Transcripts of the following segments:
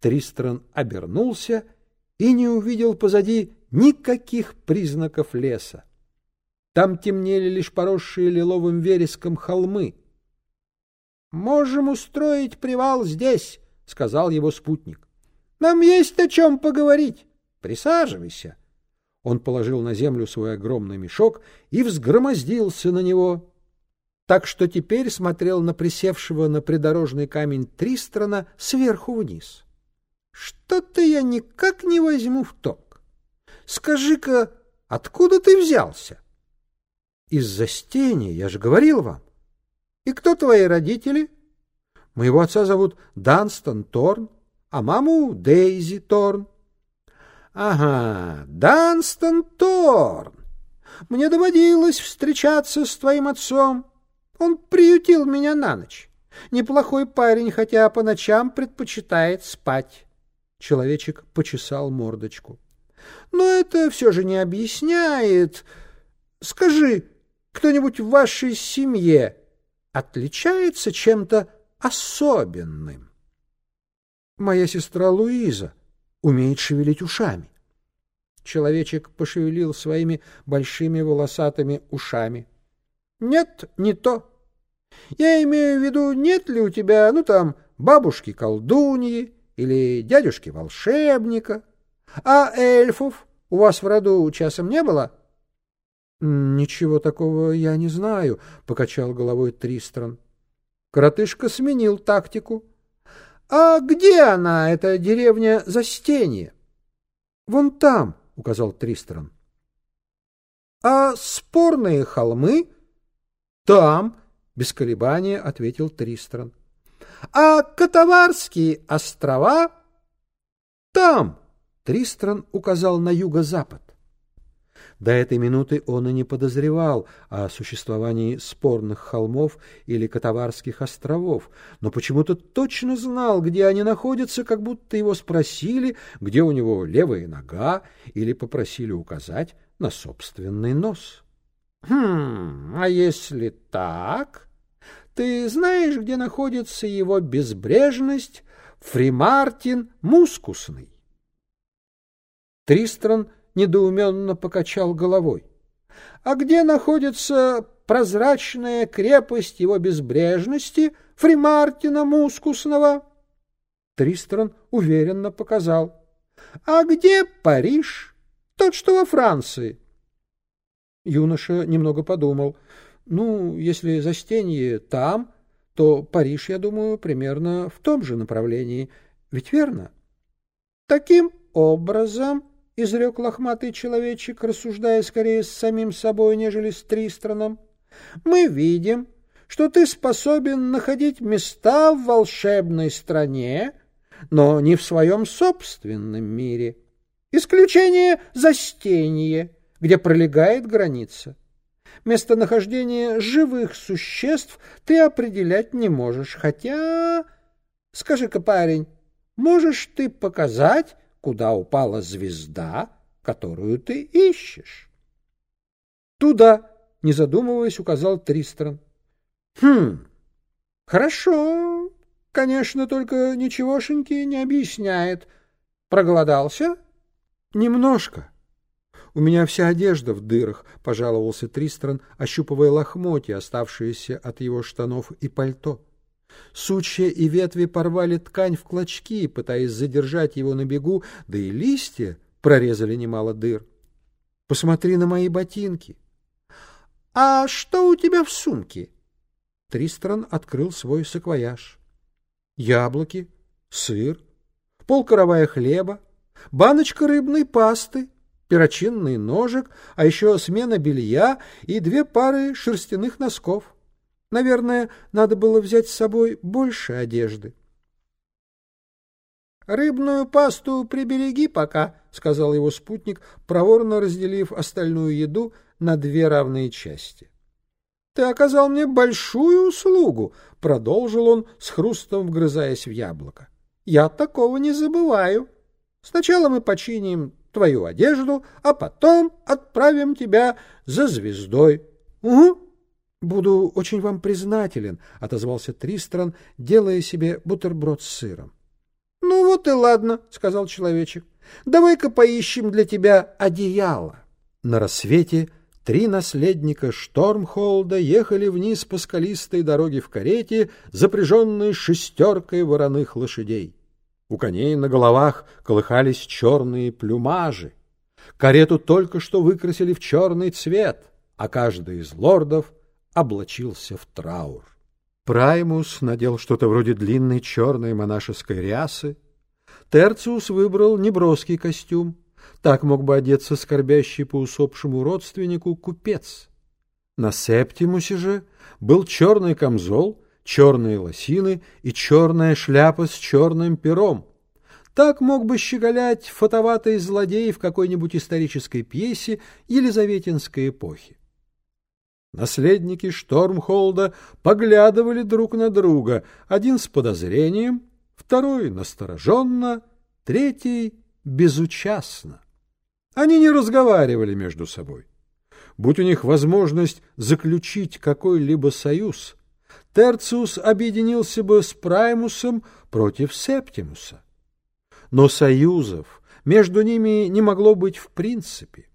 Тристран обернулся и не увидел позади никаких признаков леса. Там темнели лишь поросшие лиловым вереском холмы. — Можем устроить привал здесь, — сказал его спутник. — Нам есть о чем поговорить. Присаживайся. Он положил на землю свой огромный мешок и взгромоздился на него, так что теперь смотрел на присевшего на придорожный камень Тристрана сверху вниз. — Что-то я никак не возьму в толк. Скажи-ка, откуда ты взялся? — Из-за стени, я же говорил вам. — И кто твои родители? — Моего отца зовут Данстон Торн, а маму Дейзи Торн. — Ага, Данстон Торн. Мне доводилось встречаться с твоим отцом. Он приютил меня на ночь. Неплохой парень, хотя по ночам предпочитает спать. Человечек почесал мордочку. Но это все же не объясняет. Скажи, кто-нибудь в вашей семье отличается чем-то особенным? Моя сестра Луиза умеет шевелить ушами. Человечек пошевелил своими большими волосатыми ушами. Нет, не то. Я имею в виду, нет ли у тебя, ну там, бабушки-колдуньи или дядюшки-волшебника? А эльфов у вас в роду часом не было? — Ничего такого я не знаю, — покачал головой Тристран. Коротышка сменил тактику. — А где она, эта деревня Застенье? — Вон там, — указал Тристран. — А спорные холмы? — Там, — без колебания ответил Тристран. — А Катаварские острова? — Там, — Тристран указал на юго-запад. До этой минуты он и не подозревал о существовании спорных холмов или Катаварских островов, но почему-то точно знал, где они находятся, как будто его спросили, где у него левая нога, или попросили указать на собственный нос. — Хм, а если так? Ты знаешь, где находится его безбрежность Фримартин Мускусный? Тристран недоуменно покачал головой. А где находится прозрачная крепость его безбрежности Фримартина Мускусного? Тристран уверенно показал. А где Париж? Тот, что во Франции. Юноша немного подумал. Ну, если застенье там, то Париж, я думаю, примерно в том же направлении. Ведь верно? Таким образом, — изрек лохматый человечек, рассуждая скорее с самим собой, нежели с Тристраном, — мы видим, что ты способен находить места в волшебной стране, но не в своем собственном мире. Исключение застенье, где пролегает граница. Местонахождение живых существ ты определять не можешь, хотя... Скажи-ка, парень, можешь ты показать, куда упала звезда, которую ты ищешь. — Туда, — не задумываясь, указал Тристран. — Хм, хорошо, конечно, только ничегошеньки не объясняет. Проголодался? — Немножко. У меня вся одежда в дырах, — пожаловался Тристран, ощупывая лохмотья, оставшиеся от его штанов и пальто. Сучья и ветви порвали ткань в клочки, пытаясь задержать его на бегу, да и листья прорезали немало дыр. Посмотри на мои ботинки. — А что у тебя в сумке? Тристран открыл свой саквояж. Яблоки, сыр, полкоровая хлеба, баночка рыбной пасты, перочинный ножик, а еще смена белья и две пары шерстяных носков. Наверное, надо было взять с собой больше одежды. «Рыбную пасту прибереги пока», — сказал его спутник, проворно разделив остальную еду на две равные части. «Ты оказал мне большую услугу», — продолжил он, с хрустом вгрызаясь в яблоко. «Я такого не забываю. Сначала мы починим твою одежду, а потом отправим тебя за звездой. Угу. Буду очень вам признателен, отозвался Тристран, делая себе бутерброд с сыром. Ну вот и ладно, сказал человечек. Давай-ка поищем для тебя одеяло. На рассвете три наследника Штормхолда ехали вниз по скалистой дороге в карете, запряженной шестеркой вороных лошадей. У коней на головах колыхались черные плюмажи. Карету только что выкрасили в черный цвет, а каждый из лордов облачился в траур. Праймус надел что-то вроде длинной черной монашеской рясы. Терциус выбрал неброский костюм. Так мог бы одеться скорбящий по усопшему родственнику купец. На Септимусе же был черный камзол черные лосины и черная шляпа с черным пером. Так мог бы щеголять фотоватый злодей в какой-нибудь исторической пьесе Елизаветинской эпохи. Наследники Штормхолда поглядывали друг на друга, один с подозрением, второй настороженно, третий безучастно. Они не разговаривали между собой. Будь у них возможность заключить какой-либо союз, Терциус объединился бы с Праймусом против Септимуса. Но союзов между ними не могло быть в принципе.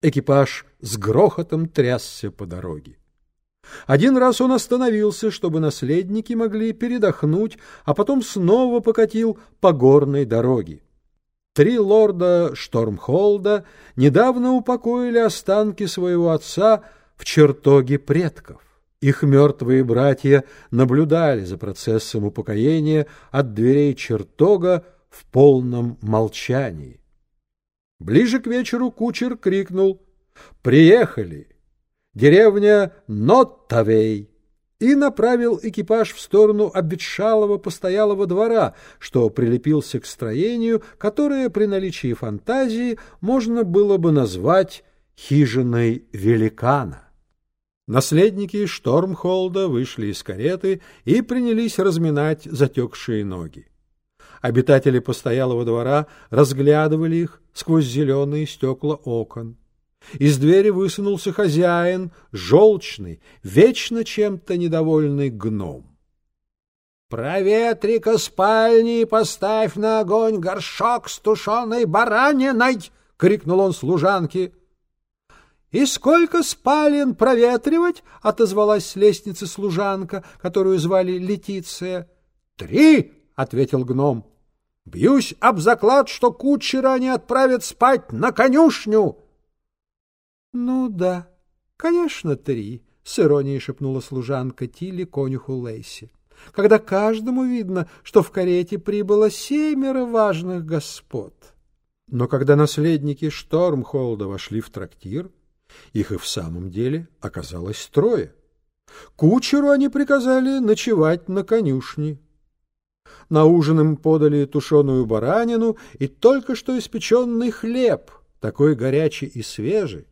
Экипаж с грохотом трясся по дороге. Один раз он остановился, чтобы наследники могли передохнуть, а потом снова покатил по горной дороге. Три лорда Штормхолда недавно упокоили останки своего отца в чертоге предков. Их мертвые братья наблюдали за процессом упокоения от дверей чертога в полном молчании. Ближе к вечеру кучер крикнул «Приехали! Деревня Ноттавей!» и направил экипаж в сторону обветшалого постоялого двора, что прилепился к строению, которое при наличии фантазии можно было бы назвать хижиной великана. Наследники Штормхолда вышли из кареты и принялись разминать затекшие ноги. Обитатели постоялого двора разглядывали их сквозь зеленые стекла окон. Из двери высунулся хозяин, желчный, вечно чем-то недовольный гном. — Проветри-ка спальни и поставь на огонь горшок с тушеной бараниной! — крикнул он служанке. «И сколько спален проветривать?» — отозвалась с лестницы служанка, которую звали Летиция. «Три!» — ответил гном. «Бьюсь об заклад, что кучера они отправят спать на конюшню!» «Ну да, конечно, три!» — с иронией шепнула служанка Тилли конюху Лейси. «Когда каждому видно, что в карете прибыло семеро важных господ». Но когда наследники Штормхолда вошли в трактир, их и в самом деле оказалось трое. Кучеру они приказали ночевать на конюшне. На ужин им подали тушеную баранину и только что испеченный хлеб, такой горячий и свежий,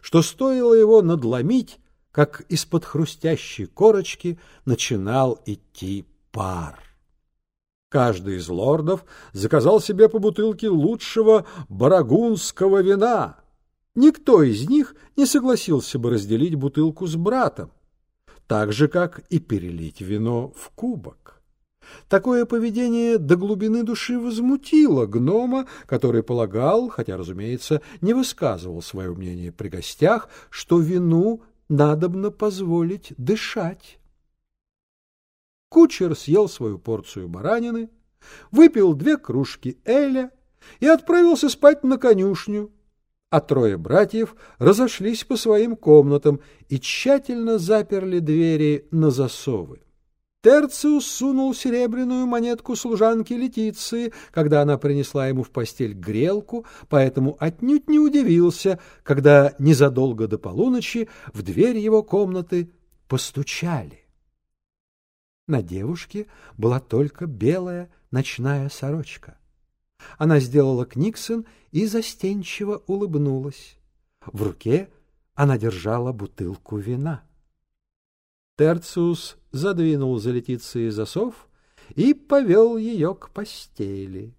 что стоило его надломить, как из-под хрустящей корочки начинал идти пар. Каждый из лордов заказал себе по бутылке лучшего барагунского вина — Никто из них не согласился бы разделить бутылку с братом, так же, как и перелить вино в кубок. Такое поведение до глубины души возмутило гнома, который полагал, хотя, разумеется, не высказывал свое мнение при гостях, что вину надобно позволить дышать. Кучер съел свою порцию баранины, выпил две кружки эля и отправился спать на конюшню, а трое братьев разошлись по своим комнатам и тщательно заперли двери на засовы. Терциус сунул серебряную монетку служанке Летиции, когда она принесла ему в постель грелку, поэтому отнюдь не удивился, когда незадолго до полуночи в дверь его комнаты постучали. На девушке была только белая ночная сорочка. Она сделала книксон и застенчиво улыбнулась. В руке она держала бутылку вина. Терциус задвинул за Летицией засов и повел ее к постели.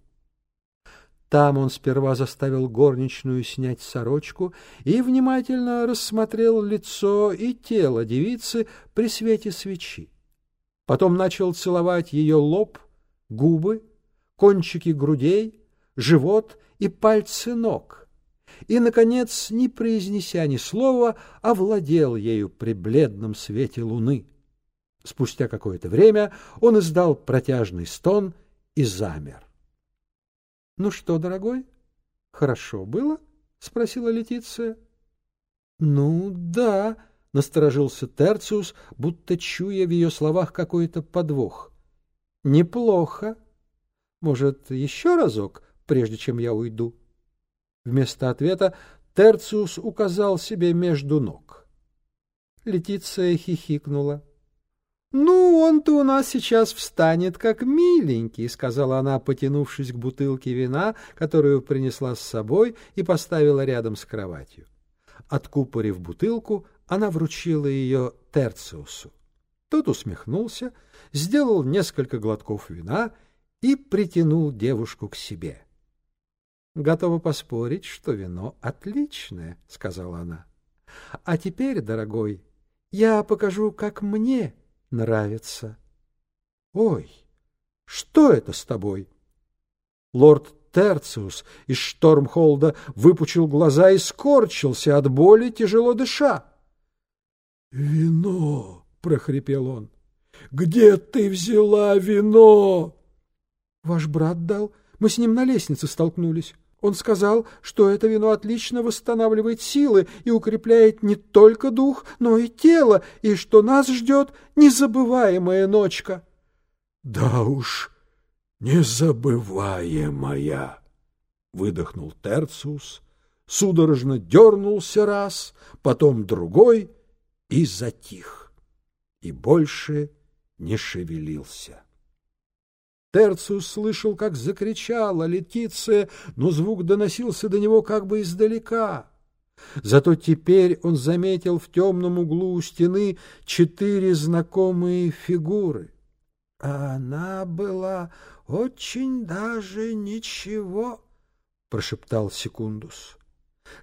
Там он сперва заставил горничную снять сорочку и внимательно рассмотрел лицо и тело девицы при свете свечи. Потом начал целовать ее лоб, губы кончики грудей, живот и пальцы ног. И, наконец, не произнеся ни слова, овладел ею при бледном свете луны. Спустя какое-то время он издал протяжный стон и замер. — Ну что, дорогой, хорошо было? — спросила Летиция. — Ну, да, — насторожился Терциус, будто чуя в ее словах какой-то подвох. — Неплохо. Может, еще разок, прежде чем я уйду? Вместо ответа Терциус указал себе между ног. Летиция хихикнула. — Ну, он-то у нас сейчас встанет, как миленький, — сказала она, потянувшись к бутылке вина, которую принесла с собой и поставила рядом с кроватью. Откупорив бутылку, она вручила ее Терциусу. Тот усмехнулся, сделал несколько глотков вина и притянул девушку к себе. — Готова поспорить, что вино отличное, — сказала она. — А теперь, дорогой, я покажу, как мне нравится. — Ой, что это с тобой? Лорд Терциус из Штормхолда выпучил глаза и скорчился от боли, тяжело дыша. — Вино! — прохрипел он. — Где ты взяла вино? — Ваш брат дал. Мы с ним на лестнице столкнулись. Он сказал, что это вино отлично восстанавливает силы и укрепляет не только дух, но и тело, и что нас ждет незабываемая ночка. — Да уж, незабываемая! — выдохнул Терциус, судорожно дернулся раз, потом другой и затих, и больше не шевелился. Терциус слышал, как закричала Летиция, но звук доносился до него как бы издалека. Зато теперь он заметил в темном углу у стены четыре знакомые фигуры. А она была очень даже ничего, — прошептал Секундус.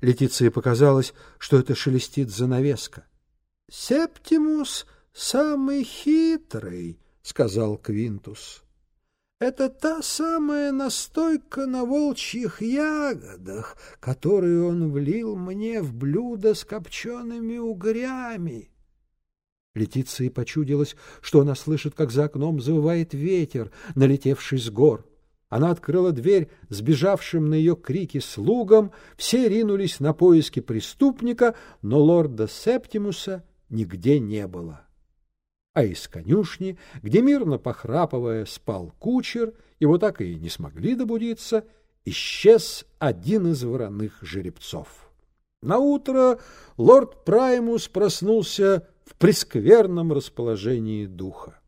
Летиции показалось, что это шелестит занавеска. — Септимус самый хитрый, — сказал Квинтус. Это та самая настойка на волчьих ягодах, которую он влил мне в блюдо с копчеными угрями. Летиции почудилось, что она слышит, как за окном завывает ветер, налетевший с гор. Она открыла дверь сбежавшим на ее крики слугам, все ринулись на поиски преступника, но лорда Септимуса нигде не было а из конюшни, где мирно похрапывая спал кучер, его так и не смогли добудиться, исчез один из вороных жеребцов. Наутро лорд Праймус проснулся в прескверном расположении духа.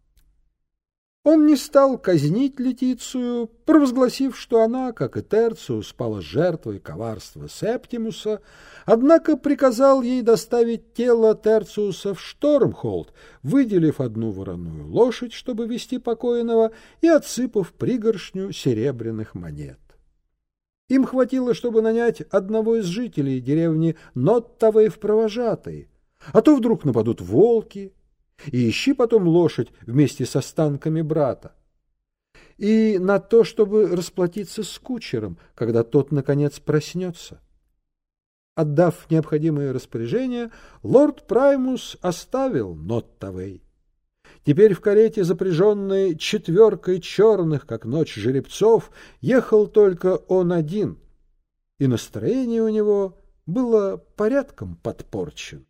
Он не стал казнить Летицию, провозгласив, что она, как и Терциус, спала жертвой коварства Септимуса, однако приказал ей доставить тело Терциуса в Штормхолд, выделив одну вороную лошадь, чтобы вести покойного, и отсыпав пригоршню серебряных монет. Им хватило, чтобы нанять одного из жителей деревни Ноттовой в провожатой, а то вдруг нападут волки, и ищи потом лошадь вместе с останками брата. И на то, чтобы расплатиться с кучером, когда тот, наконец, проснется. Отдав необходимые распоряжения, лорд Праймус оставил Ноттавей. Теперь в карете, запряженной четверкой черных, как ночь жеребцов, ехал только он один, и настроение у него было порядком подпорчено.